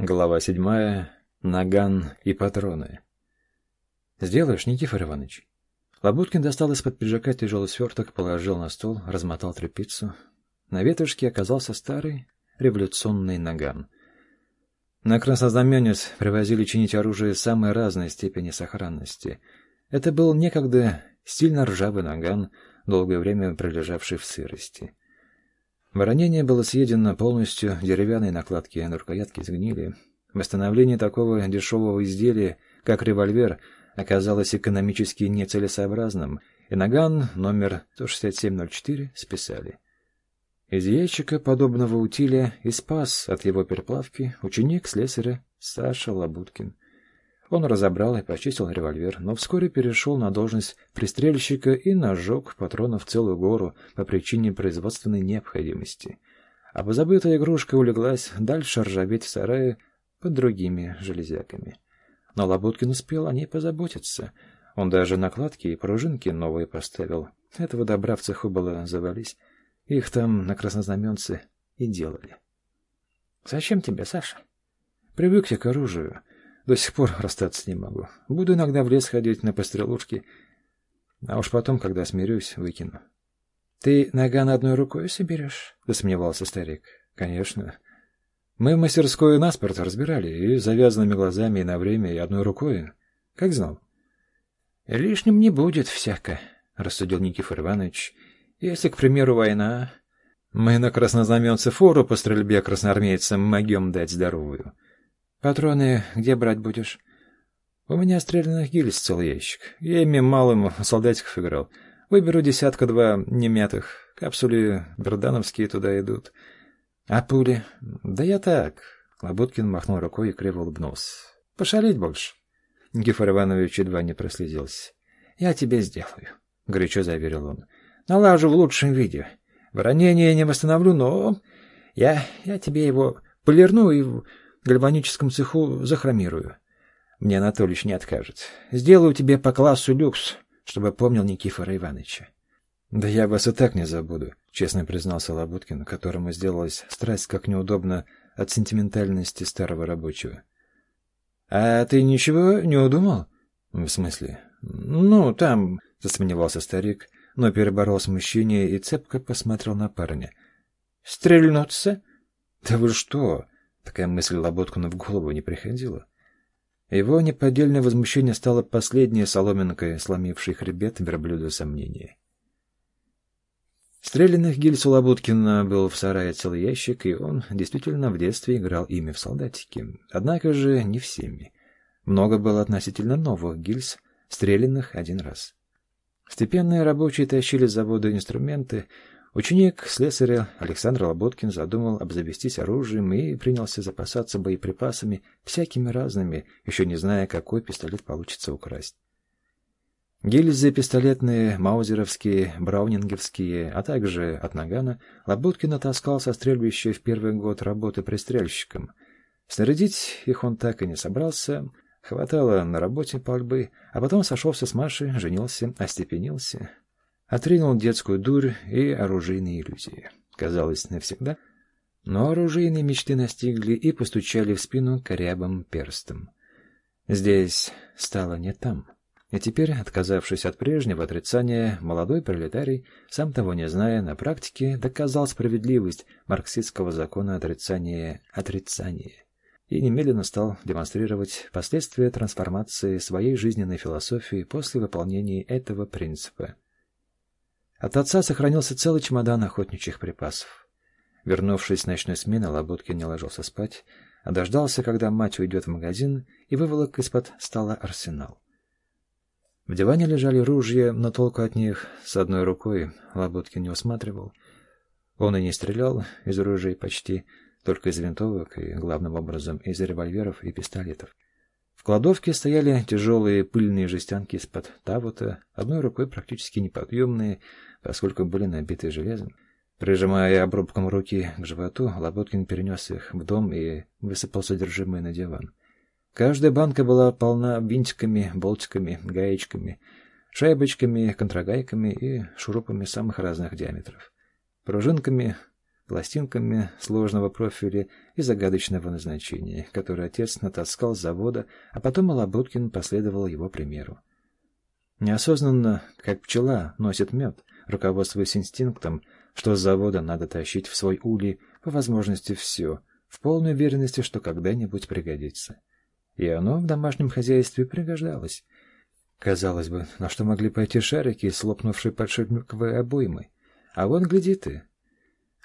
Глава седьмая. Наган и патроны. «Сделаешь, Никифор Иванович?» Лабуткин достал из-под пиджака тяжелый сверток, положил на стол, размотал тряпицу. На ветошке оказался старый революционный наган. На краснознаменец привозили чинить оружие самой разной степени сохранности. Это был некогда сильно ржавый наган, долгое время пролежавший в сырости. Воронение было съедено полностью, деревянные накладки на рукоятке сгнили. Восстановление такого дешевого изделия, как револьвер, оказалось экономически нецелесообразным, и наган номер 16704 списали. Из ящика подобного утиля и спас от его переплавки ученик слесаря Саша Лабуткин. Он разобрал и почистил револьвер, но вскоре перешел на должность пристрельщика и нажег патронов целую гору по причине производственной необходимости. А позабытая игрушка улеглась дальше ржаветь в сарае под другими железяками. Но Лабуткин успел о ней позаботиться. Он даже накладки и пружинки новые поставил. Этого добра в цеху было завались. Их там на краснознаменце и делали. — Зачем тебе, Саша? — Привык я к оружию. До сих пор расстаться не могу. Буду иногда в лес ходить на пострелушки, а уж потом, когда смирюсь, выкину. — Ты наган одной рукой соберешь? — засомневался старик. — Конечно. Мы в мастерской наспорт разбирали, и завязанными глазами, и на время, и одной рукой. Как знал? — Лишним не будет всяко, — рассудил Никифор Иванович. — Если, к примеру, война... Мы на краснознаменце фору по стрельбе красноармейцам могем дать здоровую. — Патроны где брать будешь? У меня стрелянных гильз целый ящик. Я ими малым солдатиков играл. Выберу десятка-два немятых. Капсули бердановские туда идут. А пули? Да я так. Лоботкин махнул рукой и криво улыбнулся. Пошалить больше. Никифор Иванович едва не прослезился. Я тебе сделаю, горячо заверил он. Налажу в лучшем виде. Воронение не восстановлю, но я, я тебе его полирну и гальваническом цеху захромирую. Мне Анатольевич не откажет. Сделаю тебе по классу люкс, чтобы помнил Никифора Ивановича. — Да я вас и так не забуду, — честно признался Лабуткин, которому сделалась страсть как неудобно от сентиментальности старого рабочего. — А ты ничего не удумал? — В смысле? — Ну, там, — засомневался старик, но переборол смущение и цепко посмотрел на парня. — Стрельнуться? — Да вы что? Такая мысль Лоботкину в голову не приходила. Его неподдельное возмущение стало последней соломинкой, сломившей хребет верблюда сомнения. Стрелянных гильз у Лоботкина был в сарае целый ящик, и он действительно в детстве играл ими в солдатики. Однако же не всеми. Много было относительно новых гильз, стрелянных один раз. Степенные рабочие тащили с завода инструменты, Ученик слесаря Александр Лоботкин задумал обзавестись оружием и принялся запасаться боеприпасами всякими разными, еще не зная, какой пистолет получится украсть. Гильзы пистолетные, маузеровские, браунинговские, а также от нагана Лоботкин таскал со стрельбища в первый год работы пристрельщиком. Снарядить их он так и не собрался, хватало на работе пальбы, а потом сошелся с Машей, женился, остепенился. Отринул детскую дурь и оружейные иллюзии. Казалось, навсегда. Но оружейные мечты настигли и постучали в спину корябым перстом. Здесь стало не там. И теперь, отказавшись от прежнего отрицания, молодой пролетарий, сам того не зная, на практике доказал справедливость марксистского закона отрицания отрицания и немедленно стал демонстрировать последствия трансформации своей жизненной философии после выполнения этого принципа. От отца сохранился целый чемодан охотничьих припасов. Вернувшись с ночной смены, Лоботкин не ложился спать, а дождался, когда мать уйдет в магазин, и выволок из-под стола арсенал. В диване лежали ружья, но толку от них с одной рукой Лоботкин не усматривал. Он и не стрелял из ружей почти, только из винтовок и, главным образом, из револьверов и пистолетов. Кладовке стояли тяжелые пыльные жестянки из-под тавута, одной рукой практически неподъемные, поскольку были набиты железом. Прижимая обрубком руки к животу, Лоботкин перенес их в дом и высыпал содержимое на диван. Каждая банка была полна винтиками, болтиками, гаечками, шайбочками, контрагайками и шурупами самых разных диаметров, пружинками, пластинками сложного профиля и загадочного назначения, который отец натаскал с завода, а потом Алабуткин последовал его примеру. Неосознанно, как пчела носит мед, руководствуясь инстинктом, что с завода надо тащить в свой улей по возможности все, в полной уверенности, что когда-нибудь пригодится. И оно в домашнем хозяйстве пригождалось. Казалось бы, на что могли пойти шарики, слопнувшие подшипниковой обоймой? А вот гляди ты.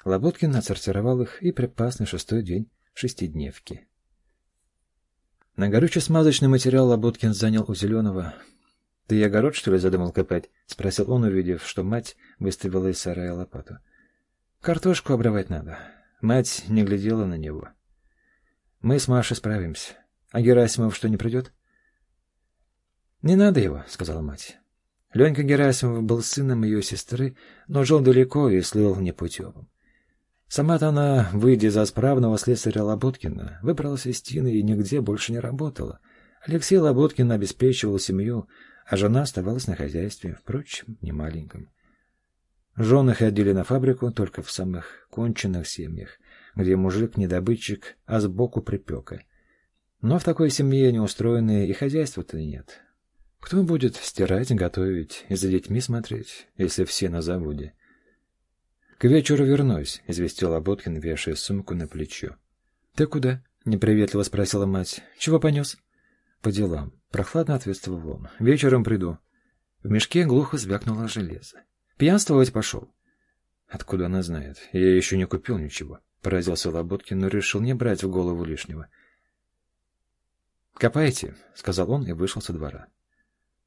Лоботкин отсортировал их и припас на шестой день шестидневки. На горюче-смазочный материал Лоботкин занял у Зеленого. — Ты огород, что ли, задумал копать? — спросил он, увидев, что мать выставила из сарая лопату. — Картошку обрывать надо. Мать не глядела на него. — Мы с Машей справимся. А Герасимов что, не придет? — Не надо его, — сказала мать. Ленька Герасимов был сыном ее сестры, но жил далеко и слыл непутевым. Сама-то она, выйдя за справного слесаря Лоботкина, выбралась из Тины и нигде больше не работала. Алексей Лоботкин обеспечивал семью, а жена оставалась на хозяйстве, впрочем, не маленьком. Жены ходили на фабрику только в самых конченных семьях, где мужик не добытчик, а сбоку припека. Но в такой семье неустроенные и хозяйства-то нет. Кто будет стирать, готовить и за детьми смотреть, если все на заводе? — К вечеру вернусь, — известил Аботкин, вешая сумку на плечо. — Ты куда? — неприветливо спросила мать. — Чего понес? — По делам. Прохладно ответствовал он. — Вечером приду. В мешке глухо звякнуло железо. — Пьянствовать пошел. — Откуда она знает? Я еще не купил ничего. Поразился Лоботкин, но решил не брать в голову лишнего. — Копайте, — сказал он и вышел со двора.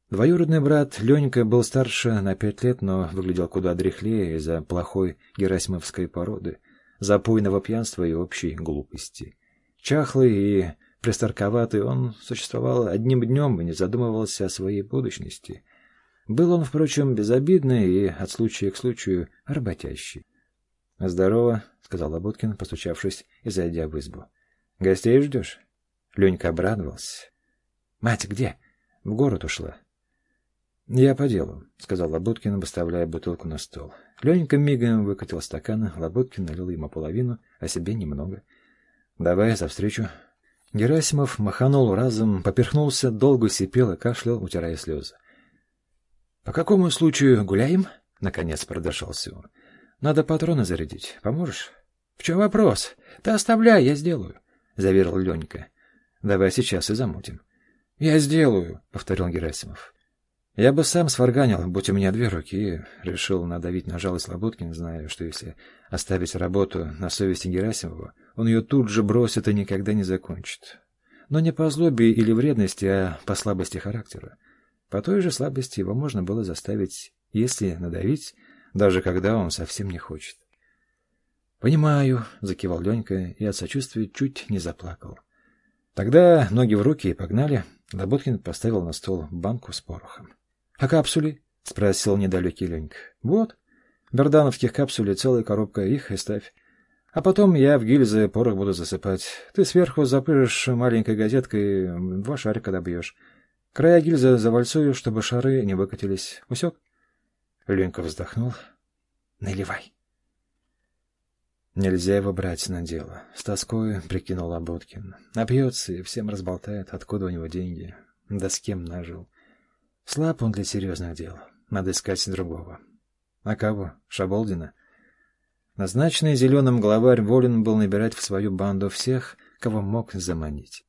Двоюродный брат Ленька был старше на пять лет, но выглядел куда дряхлее из-за плохой герасимовской породы, запойного пьянства и общей глупости. Чахлый и пристарковатый он существовал одним днем и не задумывался о своей будущности. Был он, впрочем, безобидный и от случая к случаю работящий. — Здорово, — сказал Лоботкин, постучавшись и зайдя в избу. — Гостей ждешь? Ленька обрадовался. — Мать где? — В город ушла. «Я по делу», — сказал Лоботкин, выставляя бутылку на стол. Ленька мигом выкатил стакан, Лоботкин налил ему половину, а себе немного. «Давай, за встречу». Герасимов маханул разом, поперхнулся, долго сипел и кашлял, утирая слезы. «По какому случаю гуляем?» — наконец продышался он. «Надо патроны зарядить. Поможешь?» «В чем вопрос? Ты оставляй, я сделаю», — заверил Ленька. «Давай сейчас и замутим». «Я сделаю», — повторил Герасимов. Я бы сам сварганил, будь у меня две руки, решил надавить на жалость Лоботкин, зная, что если оставить работу на совести Герасимова, он ее тут же бросит и никогда не закончит. Но не по злобе или вредности, а по слабости характера. По той же слабости его можно было заставить, если надавить, даже когда он совсем не хочет. «Понимаю», — закивал Ленька и от сочувствия чуть не заплакал. Тогда ноги в руки и погнали. Лоботкин поставил на стол банку с порохом. — А капсули? — спросил недалекий Ленька. — Вот. Бердановских капсулей целая коробка, их и ставь. А потом я в гильзы порох буду засыпать. Ты сверху запрыжешь маленькой газеткой, два шарика добьешь. Края гильзы завальцую, чтобы шары не выкатились. Усек? Ленька вздохнул. — Наливай. Нельзя его брать на дело. С тоской прикинул Лоботкин. Напьется и всем разболтает, откуда у него деньги. Да с кем нажил. Слаб он для серьезных дел. Надо искать другого. А кого? Шаболдина? Назначенный зеленым главарь волен был набирать в свою банду всех, кого мог заманить.